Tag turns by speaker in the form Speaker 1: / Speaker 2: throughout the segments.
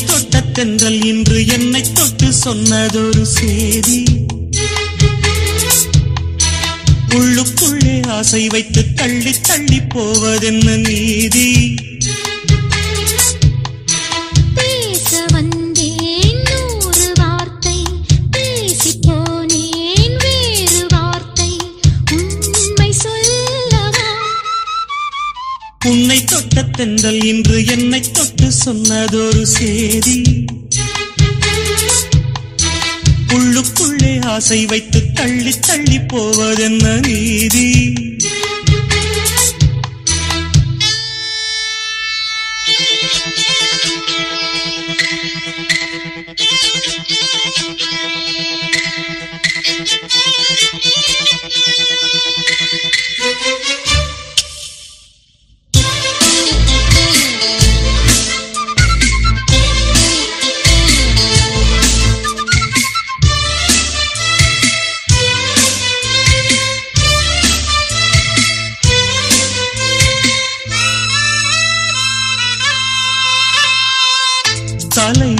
Speaker 1: தொட்ட தென்றல் இன்று என்னை தொட்டு சொன்னதொரு செய்தி. உள்ளுக்குள்ளே ஆசை வைத்து தள்ளி தள்ளி போவதென்ன நீதி? உன்னை தொட்ட தென்றல் இன்று என்னை தொட்டு சொன்னதொரு சேதி. உள்ளுக்குள்ளே ஆசை வைத்து தள்ளி தள்ளி போவதென்ன நீதி?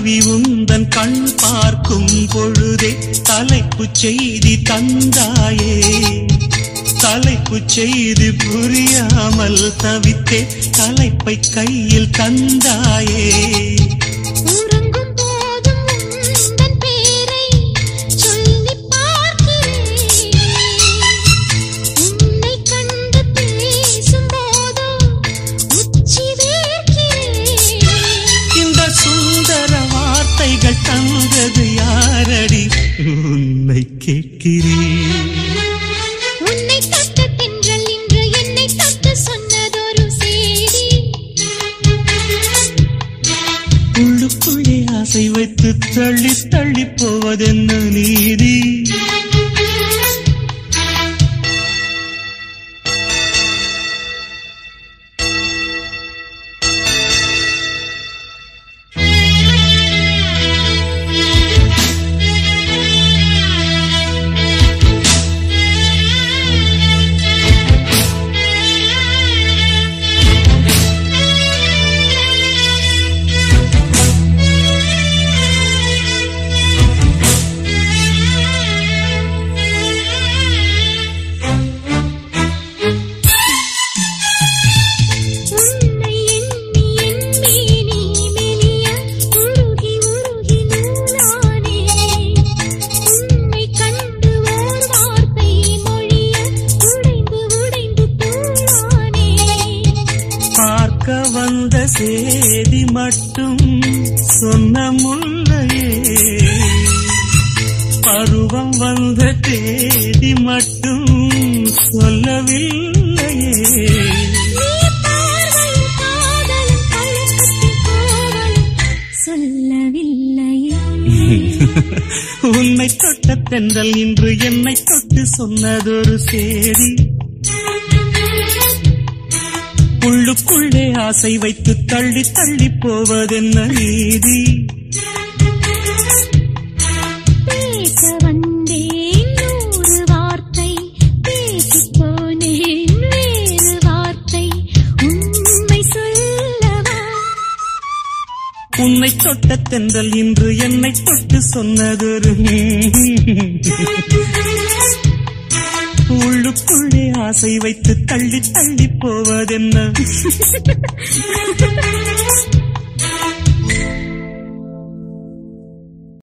Speaker 1: தலைவி உந்தன் கண் பார்க்கும் பொழுதே தலைப்பு செய்தி தந்தாயே. தலைப்பு செய்தி புரியாமல் தவித்தே தலைப்பை கையில் தந்தாயே. கேட்கிறேன்
Speaker 2: உன்னை தொட்ட தென்றல் இன்று என்னை தொட்டு சொன்னதொரு செய்தி.
Speaker 1: உள்ளுக்குள்ளே ஆசை வைத்து தள்ளி தள்ளி போவதென்ன நீதி? பார்க்க வந்த சேதி மட்டும் சொன்ன முல்லையே. பருவம் வந்த தேதி மட்டும் சொல்லவில்லையே.
Speaker 2: சொல்லவில்லையே.
Speaker 1: உன்னை தொட்ட தென்றல் இன்று என்னை தொட்டு சொன்னதொரு சேதி. உள்ளுக்குள்ளே ஆசை வைத்து தள்ளி தள்ளி போவதென்ன நீதி? உன்னை தொட்ட தென்றல் இன்று என்னை தொட்டு சொன்னதொரு உள்ளுக்குள்ளே ஆசை வைத்து தள்ளி தள்ளி போவதென்ன?